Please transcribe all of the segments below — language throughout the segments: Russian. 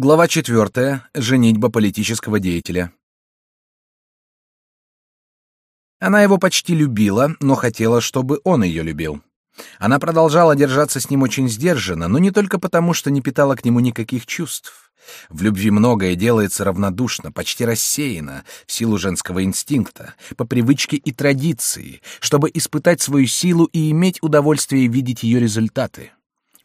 Глава четвертая. Женитьба политического деятеля. Она его почти любила, но хотела, чтобы он ее любил. Она продолжала держаться с ним очень сдержанно, но не только потому, что не питала к нему никаких чувств. В любви многое делается равнодушно, почти рассеяно, в силу женского инстинкта, по привычке и традиции, чтобы испытать свою силу и иметь удовольствие видеть ее результаты.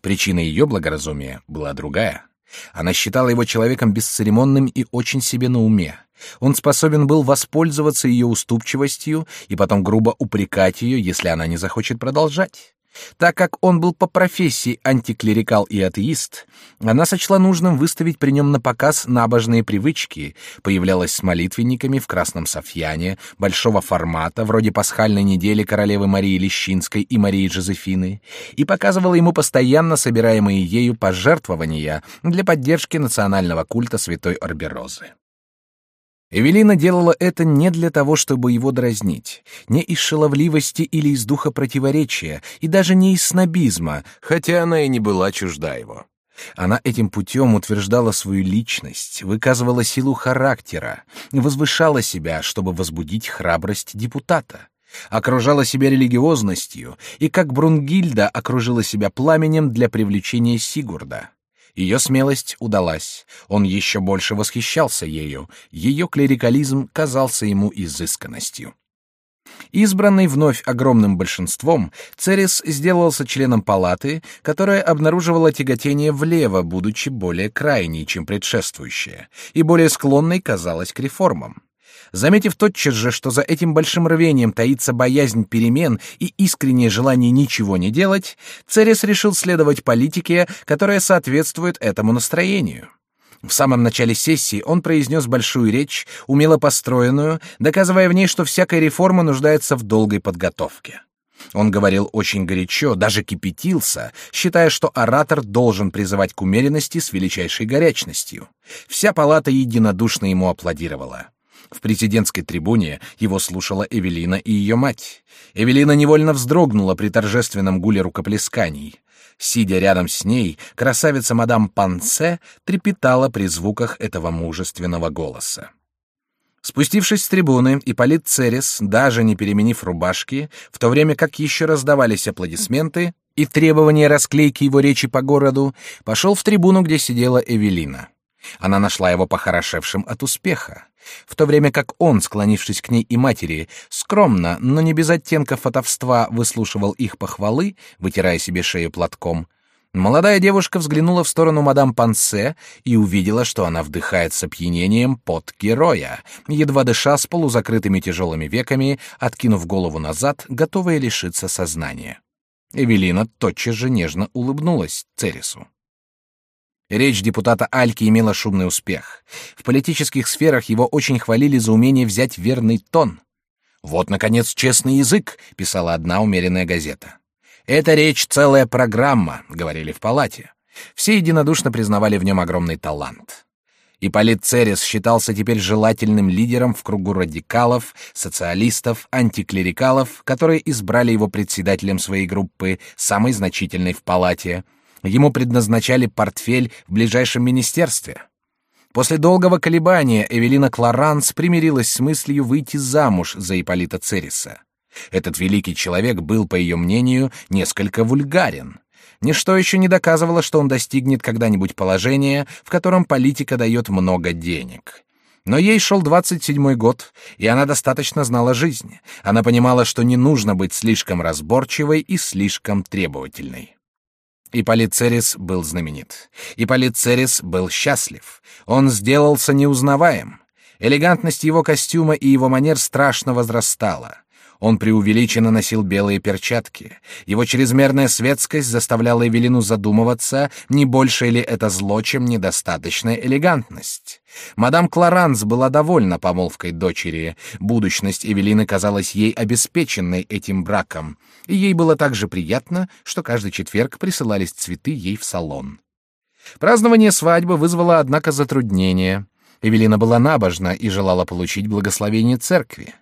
Причина ее благоразумия была другая — она считала его человеком бесцеремонным и очень себе на уме. Он способен был воспользоваться ее уступчивостью и потом грубо упрекать ее, если она не захочет продолжать. Так как он был по профессии антиклерикал и атеист, она сочла нужным выставить при нем на показ набожные привычки, появлялась с молитвенниками в красном софьяне, большого формата, вроде пасхальной недели королевы Марии Лещинской и Марии Жозефины, и показывала ему постоянно собираемые ею пожертвования для поддержки национального культа святой Орберозы. Эвелина делала это не для того, чтобы его дразнить, не из шаловливости или из духа противоречия, и даже не из снобизма, хотя она и не была чужда его. Она этим путем утверждала свою личность, выказывала силу характера, возвышала себя, чтобы возбудить храбрость депутата, окружала себя религиозностью и, как Брунгильда, окружила себя пламенем для привлечения Сигурда. Ее смелость удалась. Он еще больше восхищался ею. Ее клерикализм казался ему изысканностью. Избранный вновь огромным большинством, Церес сделался членом палаты, которая обнаруживала тяготение влево, будучи более крайней, чем предшествующая, и более склонной казалась к реформам. Заметив тотчас же, что за этим большим рвением таится боязнь перемен и искреннее желание ничего не делать, Церес решил следовать политике, которая соответствует этому настроению. В самом начале сессии он произнес большую речь, умело построенную, доказывая в ней, что всякая реформа нуждается в долгой подготовке. Он говорил очень горячо, даже кипятился, считая, что оратор должен призывать к умеренности с величайшей горячностью. Вся палата единодушно ему аплодировала. В президентской трибуне его слушала Эвелина и ее мать. Эвелина невольно вздрогнула при торжественном гуле рукоплесканий. Сидя рядом с ней, красавица мадам Пансе трепетала при звуках этого мужественного голоса. Спустившись с трибуны, Ипполит Церес, даже не переменив рубашки, в то время как еще раздавались аплодисменты и требования расклейки его речи по городу, пошел в трибуну, где сидела Эвелина. Она нашла его похорошевшим от успеха, в то время как он, склонившись к ней и матери, скромно, но не без оттенка фатовства, выслушивал их похвалы, вытирая себе шею платком. Молодая девушка взглянула в сторону мадам Пансе и увидела, что она вдыхает с опьянением под героя, едва дыша с полузакрытыми тяжелыми веками, откинув голову назад, готовая лишиться сознания. Эвелина тотчас же нежно улыбнулась Цересу. Речь депутата Альки имела шумный успех. В политических сферах его очень хвалили за умение взять верный тон. «Вот, наконец, честный язык», — писала одна умеренная газета. «Эта речь — целая программа», — говорили в палате. Все единодушно признавали в нем огромный талант. Ипполит Церес считался теперь желательным лидером в кругу радикалов, социалистов, антиклерикалов, которые избрали его председателем своей группы, самой значительной в палате — Ему предназначали портфель в ближайшем министерстве. После долгого колебания Эвелина Кларанс примирилась с мыслью выйти замуж за Ипполита Цериса. Этот великий человек был, по ее мнению, несколько вульгарен. Ничто еще не доказывало, что он достигнет когда-нибудь положения, в котором политика дает много денег. Но ей шел двадцать седьмой год, и она достаточно знала жизнь. Она понимала, что не нужно быть слишком разборчивой и слишком требовательной. Ипполит Церес был знаменит. Ипполит Церес был счастлив. Он сделался неузнаваем. Элегантность его костюма и его манер страшно возрастала. Он преувеличенно носил белые перчатки. Его чрезмерная светскость заставляла Эвелину задумываться, не больше ли это зло, чем недостаточная элегантность. Мадам Кларанс была довольна помолвкой дочери. Будущность Эвелины казалась ей обеспеченной этим браком, и ей было также приятно, что каждый четверг присылались цветы ей в салон. Празднование свадьбы вызвало, однако, затруднения. Эвелина была набожна и желала получить благословение церкви.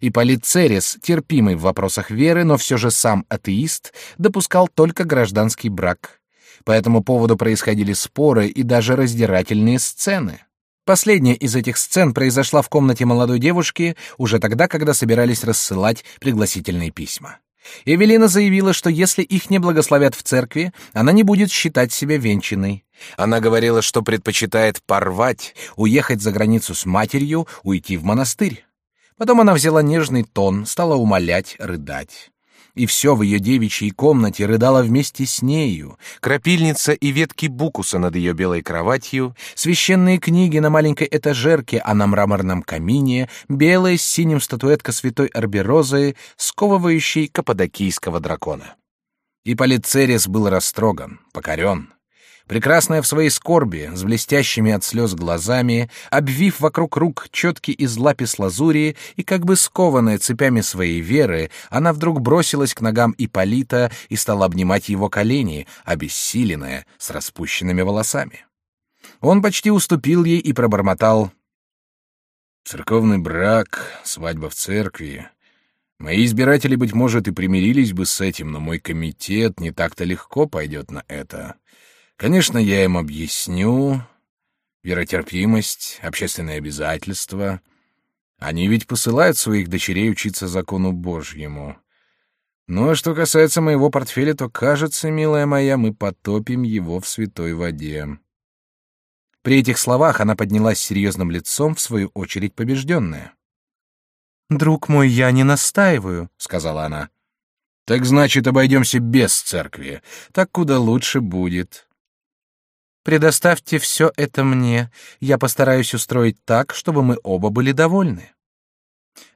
И Церес, терпимый в вопросах веры, но все же сам атеист, допускал только гражданский брак. По этому поводу происходили споры и даже раздирательные сцены. Последняя из этих сцен произошла в комнате молодой девушки уже тогда, когда собирались рассылать пригласительные письма. Эвелина заявила, что если их не благословят в церкви, она не будет считать себя венчанной. Она говорила, что предпочитает порвать, уехать за границу с матерью, уйти в монастырь. Потом она взяла нежный тон, стала умолять, рыдать и все в ее девичьей комнате рыдало вместе с нею. Крапильница и ветки букуса над ее белой кроватью, священные книги на маленькой этажерке, а на мраморном камине белая с синим статуэтка святой Арберозы, сковывающей каппадокийского дракона. И Полицерис был растроган, покорен прекрасная в своей скорби, с блестящими от слез глазами, обвив вокруг рук четки из лапис-лазури и как бы скованная цепями своей веры, она вдруг бросилась к ногам Иполита и стала обнимать его колени, обессиленная, с распущенными волосами. Он почти уступил ей и пробормотал «Церковный брак, свадьба в церкви. Мои избиратели, быть может, и примирились бы с этим, но мой комитет не так-то легко пойдет на это. Конечно, я им объясню. Веротерпимость, общественные обязательства. Они ведь посылают своих дочерей учиться закону Божьему. Ну а что касается моего портфеля, то, кажется, милая моя, мы потопим его в святой воде. При этих словах она поднялась серьезным лицом, в свою очередь побежденная. «Друг мой, я не настаиваю», — сказала она. «Так значит, обойдемся без церкви. Так куда лучше будет. Предоставьте все это мне. Я постараюсь устроить так, чтобы мы оба были довольны.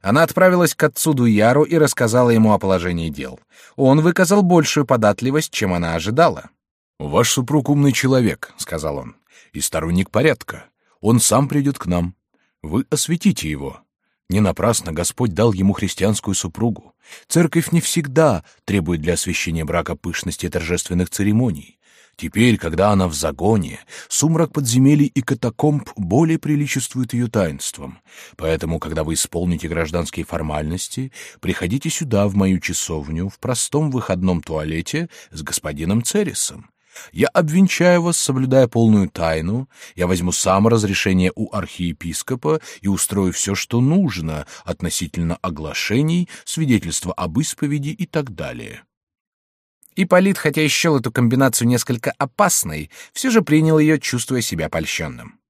Она отправилась к отцу Дуяру и рассказала ему о положении дел. Он выказал большую податливость, чем она ожидала. «Ваш супруг умный человек», — сказал он, — «и сторонник порядка. Он сам придет к нам. Вы осветите его. Не напрасно Господь дал ему христианскую супругу. Церковь не всегда требует для освящения брака пышности и торжественных церемоний. Теперь, когда она в загоне, сумрак подземелий и катакомб более приличествует ее таинствам. Поэтому, когда вы исполните гражданские формальности, приходите сюда, в мою часовню, в простом выходном туалете с господином Цересом. Я обвенчаю вас, соблюдая полную тайну, я возьму сам разрешение у архиепископа и устрою все, что нужно относительно оглашений, свидетельства об исповеди и так далее. Ипполит, хотя и счел эту комбинацию несколько опасной, все же принял ее, чувствуя себя польщенным.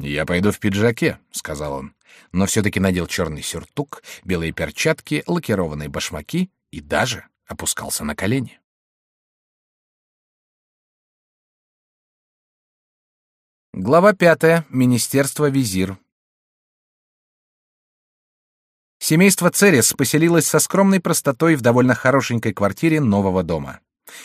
«Я пойду в пиджаке», — сказал он, но все-таки надел черный сюртук, белые перчатки, лакированные башмаки и даже опускался на колени. Глава пятая. Министерство визир. Семейство Церес поселилось со скромной простотой в довольно хорошенькой квартире нового дома.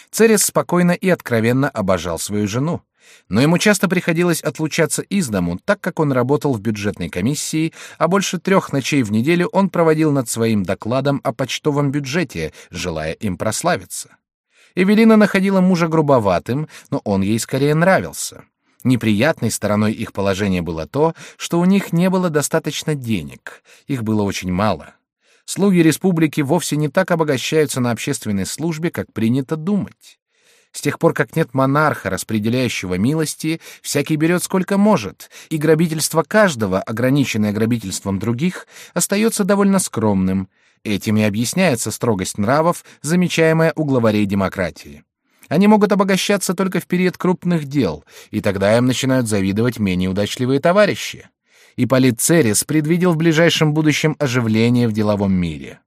Церес спокойно и откровенно обожал свою жену, но ему часто приходилось отлучаться из дому, так как он работал в бюджетной комиссии, а больше трех ночей в неделю он проводил над своим докладом о почтовом бюджете, желая им прославиться. Эвелина находила мужа грубоватым, но он ей скорее нравился. Неприятной стороной их положения было то, что у них не было достаточно денег, их было очень мало. Слуги республики вовсе не так обогащаются на общественной службе, как принято думать. С тех пор, как нет монарха, распределяющего милости, всякий берет сколько может, и грабительство каждого, ограниченное грабительством других, остается довольно скромным. Этим и объясняется строгость нравов, замечаемая у главарей демократии. Они могут обогащаться только в период крупных дел, и тогда им начинают завидовать менее удачливые товарищи. И Церес предвидел в ближайшем будущем оживление в деловом мире.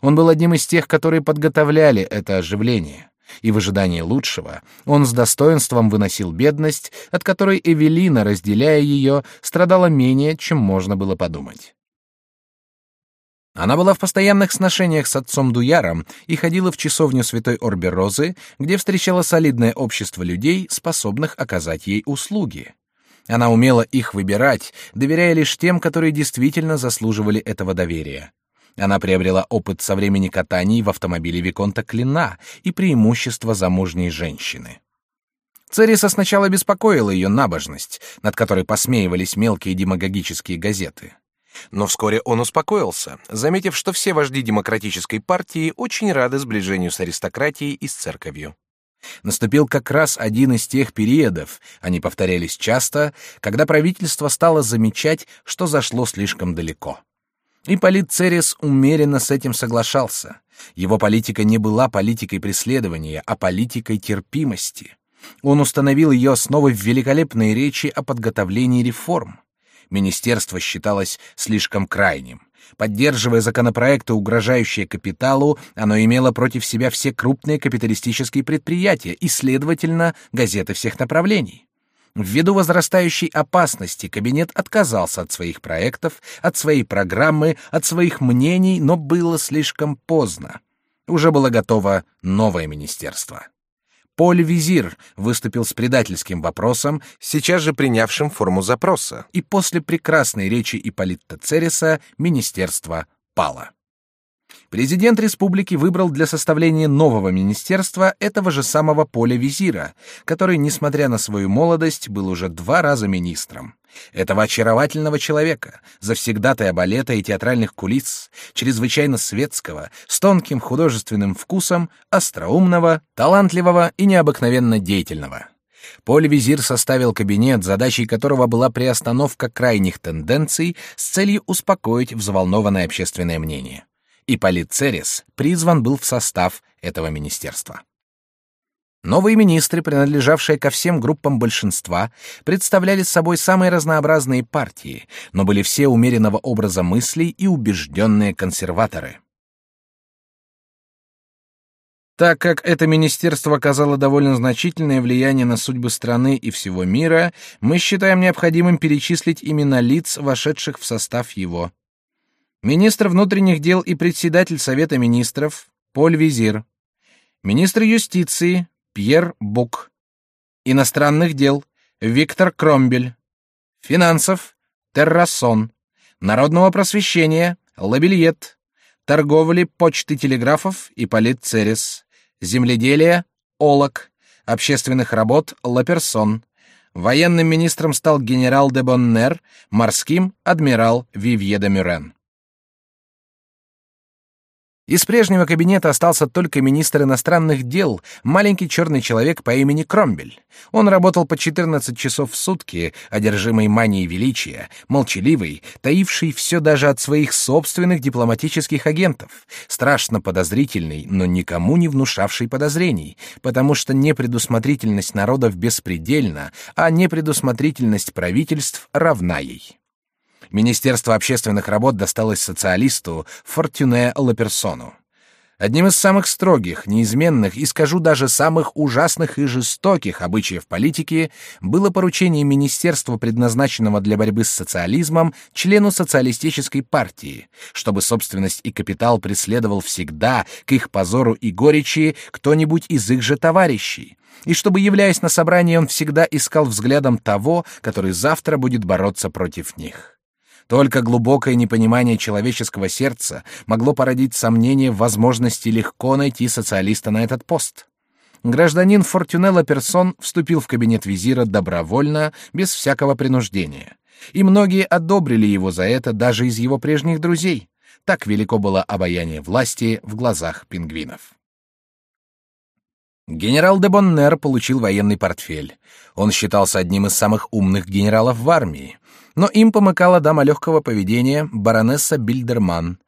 Он был одним из тех, которые подготовляли это оживление. И в ожидании лучшего он с достоинством выносил бедность, от которой Эвелина, разделяя ее, страдала менее, чем можно было подумать. Она была в постоянных сношениях с отцом Дуяром и ходила в часовню Святой Орберозы, где встречала солидное общество людей, способных оказать ей услуги. Она умела их выбирать, доверяя лишь тем, которые действительно заслуживали этого доверия. Она приобрела опыт со времени катаний в автомобиле Виконта Клина и преимущество замужней женщины. Цериса сначала беспокоила ее набожность, над которой посмеивались мелкие демагогические газеты. Но вскоре он успокоился, заметив, что все вожди демократической партии очень рады сближению с аристократией и с церковью. Наступил как раз один из тех периодов, они повторялись часто, когда правительство стало замечать, что зашло слишком далеко. Ипполит Церес умеренно с этим соглашался. Его политика не была политикой преследования, а политикой терпимости. Он установил ее основы в великолепной речи о подготовлении реформ. Министерство считалось слишком крайним. Поддерживая законопроекты, угрожающие капиталу, оно имело против себя все крупные капиталистические предприятия и, следовательно, газеты всех направлений. Ввиду возрастающей опасности кабинет отказался от своих проектов, от своей программы, от своих мнений, но было слишком поздно. Уже было готово новое министерство. Поль Визир выступил с предательским вопросом, сейчас же принявшим форму запроса, и после прекрасной речи Ипполита Цереса министерство пало. Президент республики выбрал для составления нового министерства этого же самого Поля Визира, который, несмотря на свою молодость, был уже два раза министром. Этого очаровательного человека, завсегдатая балета и театральных кулис, чрезвычайно светского, с тонким художественным вкусом, остроумного, талантливого и необыкновенно деятельного. Поль Визир составил кабинет, задачей которого была приостановка крайних тенденций с целью успокоить взволнованное общественное мнение и Полицерис призван был в состав этого министерства. Новые министры, принадлежавшие ко всем группам большинства, представляли собой самые разнообразные партии, но были все умеренного образа мыслей и убежденные консерваторы. Так как это министерство оказало довольно значительное влияние на судьбы страны и всего мира, мы считаем необходимым перечислить имена лиц, вошедших в состав его министр внутренних дел и председатель Совета министров Поль Визир, министр юстиции Пьер Бук, иностранных дел Виктор Кромбель, финансов Террасон, народного просвещения Лабельет, торговли, почты, телеграфов Ипполит Церес, земледелия Олок, общественных работ Лаперсон, военным министром стал генерал де Боннер, морским адмирал Вивье де Мюрен. Из прежнего кабинета остался только министр иностранных дел, маленький черный человек по имени Кромбель. Он работал по 14 часов в сутки, одержимый манией величия, молчаливый, таивший все даже от своих собственных дипломатических агентов, страшно подозрительный, но никому не внушавший подозрений, потому что непредусмотрительность народов беспредельна, а непредусмотрительность правительств равна ей. Министерство общественных работ досталось социалисту Фортюне Лаперсону. Одним из самых строгих, неизменных и, скажу даже, самых ужасных и жестоких обычаев политики было поручение министерства, предназначенного для борьбы с социализмом, члену социалистической партии, чтобы собственность и капитал преследовал всегда, к их позору и горечи, кто-нибудь из их же товарищей, и чтобы, являясь на собрание, он всегда искал взглядом того, который завтра будет бороться против них. Только глубокое непонимание человеческого сердца могло породить сомнение в возможности легко найти социалиста на этот пост. Гражданин Фортюнелло Персон вступил в кабинет визира добровольно, без всякого принуждения. И многие одобрили его за это даже из его прежних друзей. Так велико было обаяние власти в глазах пингвинов. Генерал де Боннер получил военный портфель. Он считался одним из самых умных генералов в армии но им помыкала дама легкого поведения, баронесса Бильдерман.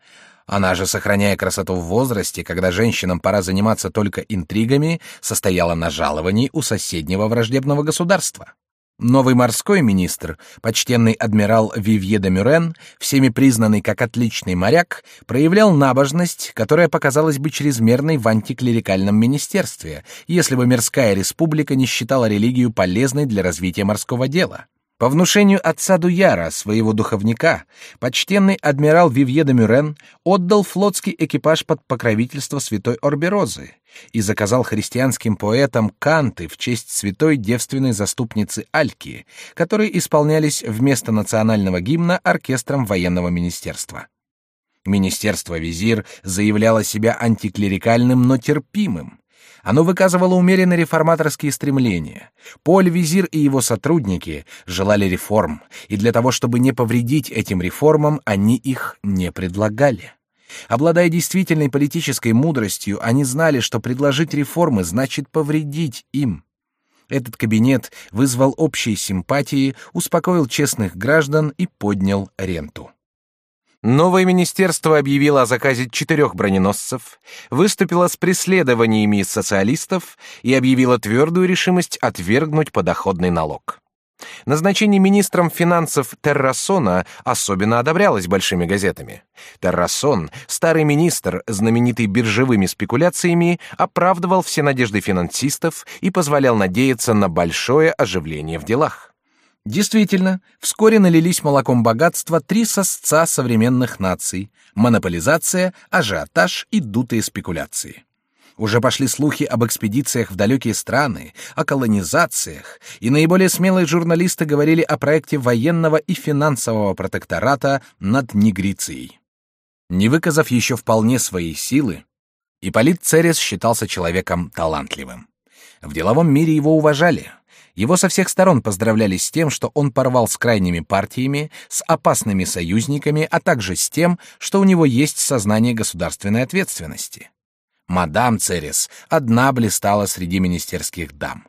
Она же, сохраняя красоту в возрасте, когда женщинам пора заниматься только интригами, состояла на жаловании у соседнего враждебного государства. Новый морской министр, почтенный адмирал Вивье де Мюрен, всеми признанный как отличный моряк, проявлял набожность, которая показалась бы чрезмерной в антиклерикальном министерстве, если бы мирская республика не считала религию полезной для развития морского дела. По внушению отца Дуяра, своего духовника, почтенный адмирал Вивье де Мюрен отдал флотский экипаж под покровительство святой Орберозы и заказал христианским поэтам канты в честь святой девственной заступницы Альки, которые исполнялись вместо национального гимна оркестром военного министерства. Министерство визир заявляло себя антиклерикальным, но терпимым, оно выказывало умеренно реформаторские стремления. Поль Визир и его сотрудники желали реформ, и для того, чтобы не повредить этим реформам, они их не предлагали. Обладая действительной политической мудростью, они знали, что предложить реформы значит повредить им. Этот кабинет вызвал общие симпатии, успокоил честных граждан и поднял ренту. Новое министерство объявило о заказе четырех броненосцев, выступило с преследованиями социалистов и объявило твердую решимость отвергнуть подоходный налог. Назначение министром финансов Террасона особенно одобрялось большими газетами. Террасон, старый министр, знаменитый биржевыми спекуляциями, оправдывал все надежды финансистов и позволял надеяться на большое оживление в делах. Действительно, вскоре налились молоком богатства три сосца современных наций: монополизация, ажиотаж и дутые спекуляции. Уже пошли слухи об экспедициях в далекие страны, о колонизациях, и наиболее смелые журналисты говорили о проекте военного и финансового протектората над Нигрицией. Не выказав еще вполне своей силы, Ипполит Церес считался человеком талантливым. В деловом мире его уважали. Его со всех сторон поздравляли с тем, что он порвал с крайними партиями, с опасными союзниками, а также с тем, что у него есть сознание государственной ответственности. Мадам Церес одна блистала среди министерских дам.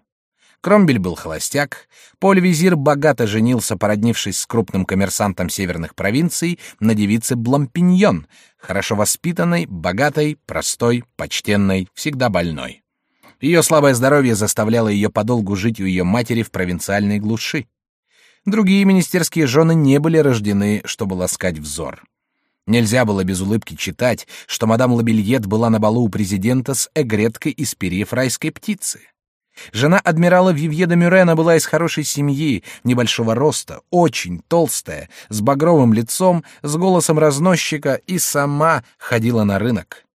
Кромбель был холостяк, Поль-визир богато женился, породнившись с крупным коммерсантом северных провинций на девице Блампиньон, хорошо воспитанной, богатой, простой, почтенной, всегда больной. Ее слабое здоровье заставляло ее подолгу жить у ее матери в провинциальной глуши. Другие министерские жены не были рождены, чтобы ласкать взор. Нельзя было без улыбки читать, что мадам Лабельет была на балу у президента с эгреткой из перьев райской птицы. Жена адмирала Вивье де Мюрена была из хорошей семьи, небольшого роста, очень толстая, с багровым лицом, с голосом разносчика и сама ходила на рынок.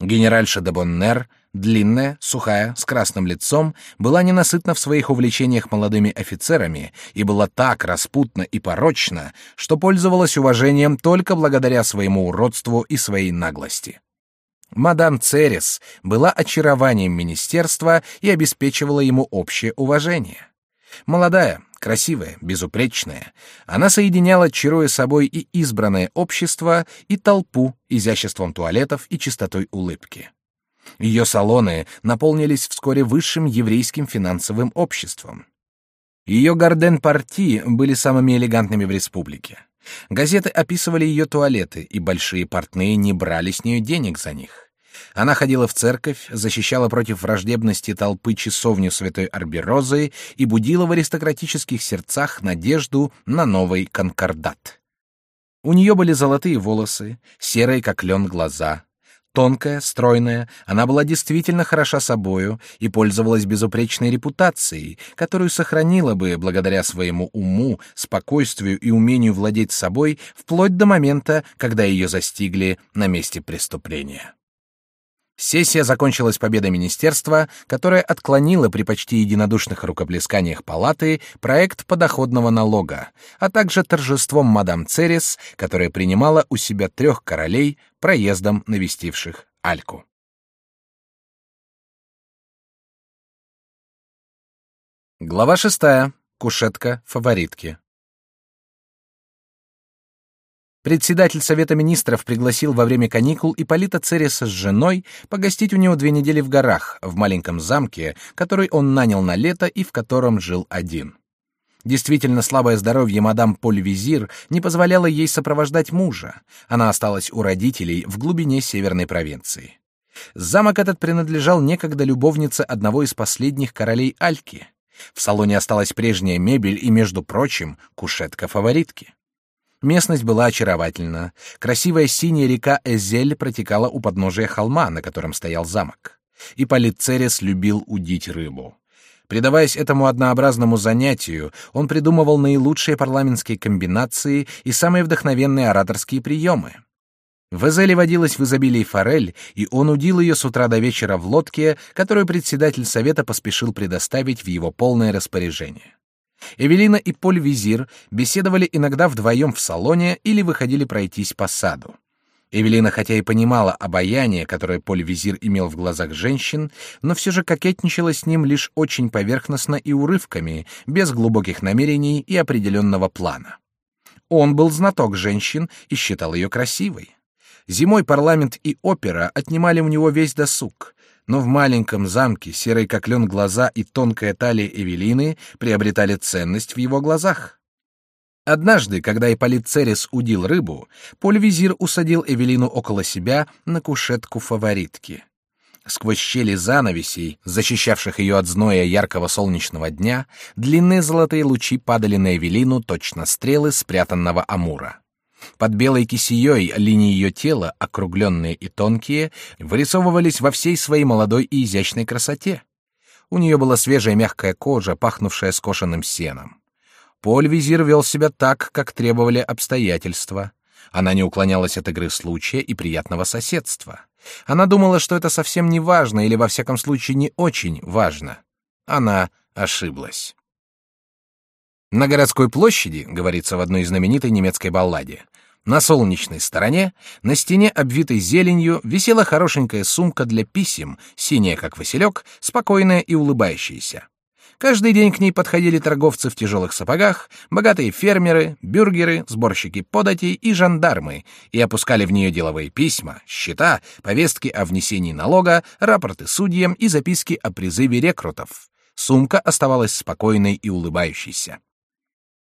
Генеральша де Боннер — длинная, сухая, с красным лицом, была ненасытна в своих увлечениях молодыми офицерами и была так распутна и порочна, что пользовалась уважением только благодаря своему уродству и своей наглости. Мадам Церес была очарованием министерства и обеспечивала ему общее уважение. Молодая, красивая, безупречная, она соединяла, чаруя собой и избранное общество, и толпу изяществом туалетов и чистотой улыбки. Ее салоны наполнились вскоре высшим еврейским финансовым обществом. Ее гарден-парти были самыми элегантными в республике. Газеты описывали ее туалеты, и большие портные не брали с нее денег за них. Она ходила в церковь, защищала против враждебности толпы часовню святой Арберозы и будила в аристократических сердцах надежду на новый конкордат. У нее были золотые волосы, серые как лен глаза, Тонкая, стройная, она была действительно хороша собою и пользовалась безупречной репутацией, которую сохранила бы благодаря своему уму, спокойствию и умению владеть собой вплоть до момента, когда ее застигли на месте преступления. Сессия закончилась победой министерства, которое отклонило при почти единодушных рукоплесканиях палаты проект подоходного налога, а также торжеством мадам Церес, которая принимала у себя трех королей, проездом навестивших Альку. Глава шестая. Кушетка фаворитки. Председатель Совета министров пригласил во время каникул Ипполита Цереса с женой погостить у него две недели в горах, в маленьком замке, который он нанял на лето и в котором жил один. Действительно слабое здоровье мадам Поль-Визир не позволяло ей сопровождать мужа. Она осталась у родителей в глубине северной провинции. Замок этот принадлежал некогда любовнице одного из последних королей Альки. В салоне осталась прежняя мебель и, между прочим, кушетка фаворитки. Местность была очаровательна. Красивая синяя река Эзель протекала у подножия холма, на котором стоял замок. И Полицерес любил удить рыбу. Предаваясь этому однообразному занятию, он придумывал наилучшие парламентские комбинации и самые вдохновенные ораторские приемы. В Эзеле водилась в изобилии форель, и он удил ее с утра до вечера в лодке, которую председатель совета поспешил предоставить в его полное распоряжение. Эвелина и Поль Визир беседовали иногда вдвоем в салоне или выходили пройтись по саду. Эвелина, хотя и понимала обаяние, которое Поль Визир имел в глазах женщин, но все же кокетничала с ним лишь очень поверхностно и урывками, без глубоких намерений и определенного плана. Он был знаток женщин и считал ее красивой. Зимой парламент и опера отнимали у него весь досуг, но в маленьком замке серый как лен глаза и тонкая талия Эвелины приобретали ценность в его глазах. Однажды, когда Ипполит Церес удил рыбу, Поль-визир усадил Эвелину около себя на кушетку фаворитки. Сквозь щели занавесей, защищавших ее от зноя яркого солнечного дня, длинные золотые лучи падали на Эвелину точно стрелы спрятанного амура. Под белой кисеей линии ее тела, округленные и тонкие, вырисовывались во всей своей молодой и изящной красоте. У нее была свежая мягкая кожа, пахнувшая скошенным сеном. Поль-визир вел себя так, как требовали обстоятельства. Она не уклонялась от игры случая и приятного соседства. Она думала, что это совсем не важно или, во всяком случае, не очень важно. Она ошиблась. На городской площади, говорится в одной знаменитой немецкой балладе, на солнечной стороне, на стене, обвитой зеленью, висела хорошенькая сумка для писем, синяя, как василек, спокойная и улыбающаяся. Каждый день к ней подходили торговцы в тяжелых сапогах, богатые фермеры, бюргеры, сборщики податей и жандармы, и опускали в нее деловые письма, счета, повестки о внесении налога, рапорты судьям и записки о призыве рекрутов. Сумка оставалась спокойной и улыбающейся.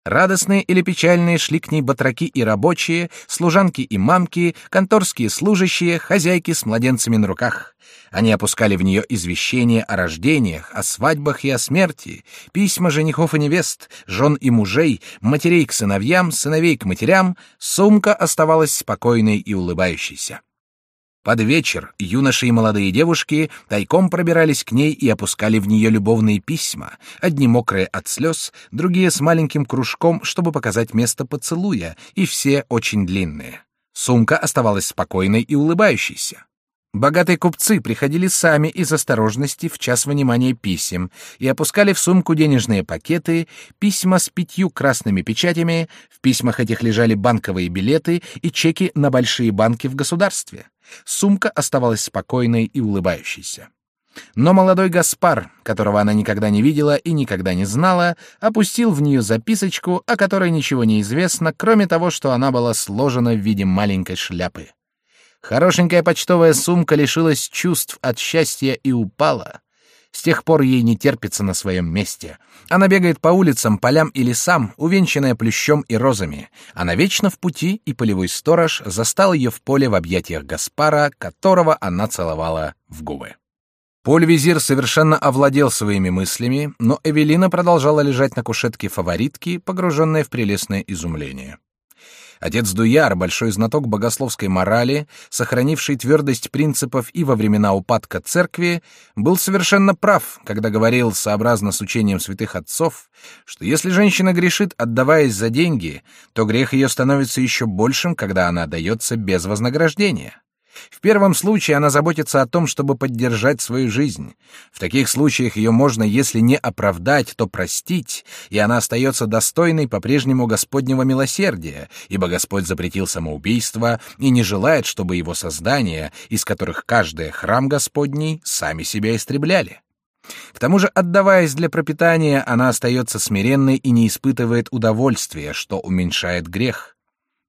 Радостные или печальные шли к ней батраки и рабочие, служанки и мамки, конторские служащие, хозяйки с младенцами на руках. Они опускали в нее извещения о рождениях, о свадьбах и о смерти, письма женихов и невест, жен и мужей, матерей к сыновьям, сыновей к матерям. Сумка оставалась спокойной и улыбающейся. Под вечер юноши и молодые девушки тайком пробирались к ней и опускали в нее любовные письма, одни мокрые от слез, другие с маленьким кружком, чтобы показать место поцелуя, и все очень длинные. Сумка оставалась спокойной и улыбающейся. Богатые купцы приходили сами из осторожности в час внимания писем и опускали в сумку денежные пакеты, письма с пятью красными печатями, в письмах этих лежали банковые билеты и чеки на большие банки в государстве. Сумка оставалась спокойной и улыбающейся. Но молодой Гаспар, которого она никогда не видела и никогда не знала, опустил в нее записочку, о которой ничего не известно, кроме того, что она была сложена в виде маленькой шляпы. Хорошенькая почтовая сумка лишилась чувств от счастья и упала. С тех пор ей не терпится на своем месте. Она бегает по улицам, полям и лесам, увенчанная плющом и розами. Она вечно в пути, и полевой сторож застал ее в поле в объятиях Гаспара, которого она целовала в губы. Поль-визир совершенно овладел своими мыслями, но Эвелина продолжала лежать на кушетке фаворитки, погруженная в прелестное изумление. Отец Дуяр, большой знаток богословской морали, сохранивший твердость принципов и во времена упадка церкви, был совершенно прав, когда говорил, сообразно с учением святых отцов, что если женщина грешит, отдаваясь за деньги, то грех ее становится еще большим, когда она дается без вознаграждения. В первом случае она заботится о том, чтобы поддержать свою жизнь. В таких случаях ее можно, если не оправдать, то простить, и она остается достойной по-прежнему Господнего милосердия, ибо Господь запретил самоубийство и не желает, чтобы его создания, из которых каждый храм Господний, сами себя истребляли. К тому же, отдаваясь для пропитания, она остается смиренной и не испытывает удовольствия, что уменьшает грех.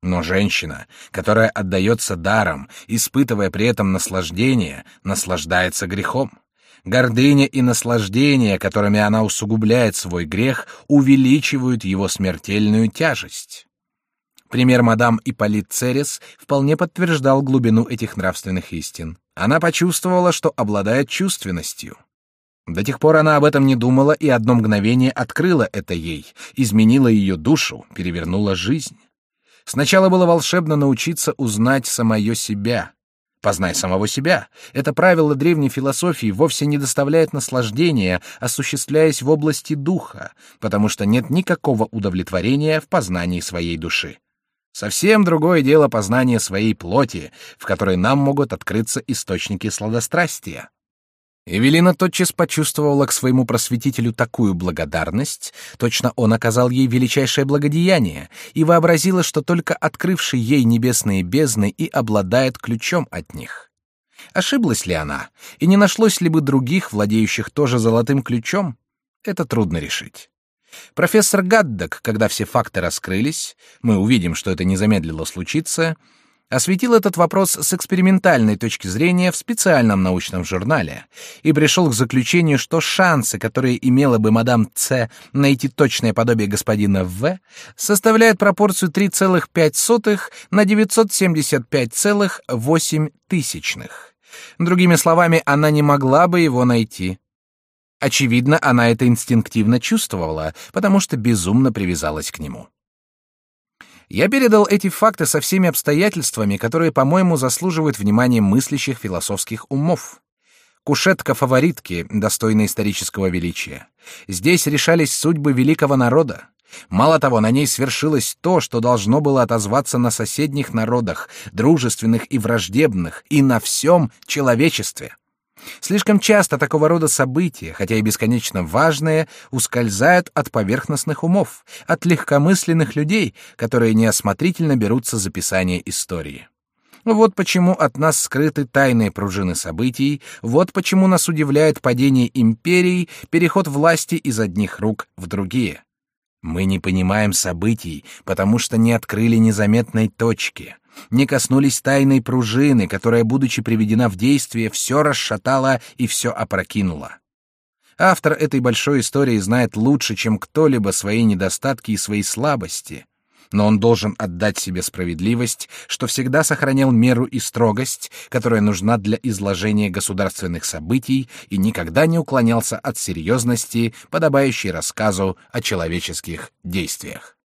Но женщина, которая отдается даром, испытывая при этом наслаждение, наслаждается грехом. Гордыня и наслаждение, которыми она усугубляет свой грех, увеличивают его смертельную тяжесть. Пример мадам Ипполит Церес вполне подтверждал глубину этих нравственных истин. Она почувствовала, что обладает чувственностью. До тех пор она об этом не думала, и одно мгновение открыло это ей, изменило ее душу, перевернуло жизнь. Сначала было волшебно научиться узнать самое себя. Познай самого себя. Это правило древней философии вовсе не доставляет наслаждения, осуществляясь в области духа, потому что нет никакого удовлетворения в познании своей души. Совсем другое дело познание своей плоти, в которой нам могут открыться источники сладострастия. Эвелина тотчас почувствовала к своему просветителю такую благодарность, точно он оказал ей величайшее благодеяние, и вообразила, что только открывший ей небесные бездны и обладает ключом от них. Ошиблась ли она, и не нашлось ли бы других, владеющих тоже золотым ключом? Это трудно решить. Профессор Гаддок, когда все факты раскрылись, мы увидим, что это не замедлило случиться, осветил этот вопрос с экспериментальной точки зрения в специальном научном журнале и пришел к заключению, что шансы, которые имела бы мадам Ц найти точное подобие господина В, составляют пропорцию 3,5 на 975,8 тысячных. Другими словами, она не могла бы его найти. Очевидно, она это инстинктивно чувствовала, потому что безумно привязалась к нему. Я передал эти факты со всеми обстоятельствами, которые, по-моему, заслуживают внимания мыслящих философских умов. Кушетка фаворитки, достойная исторического величия. Здесь решались судьбы великого народа. Мало того, на ней свершилось то, что должно было отозваться на соседних народах, дружественных и враждебных, и на всем человечестве. Слишком часто такого рода события, хотя и бесконечно важные, ускользают от поверхностных умов, от легкомысленных людей, которые неосмотрительно берутся за писание истории. Вот почему от нас скрыты тайные пружины событий, вот почему нас удивляет падение империй, переход власти из одних рук в другие. Мы не понимаем событий, потому что не открыли незаметной точки не коснулись тайной пружины, которая, будучи приведена в действие, все расшатала и все опрокинула. Автор этой большой истории знает лучше, чем кто-либо свои недостатки и свои слабости, но он должен отдать себе справедливость, что всегда сохранял меру и строгость, которая нужна для изложения государственных событий и никогда не уклонялся от серьезности, подобающей рассказу о человеческих действиях.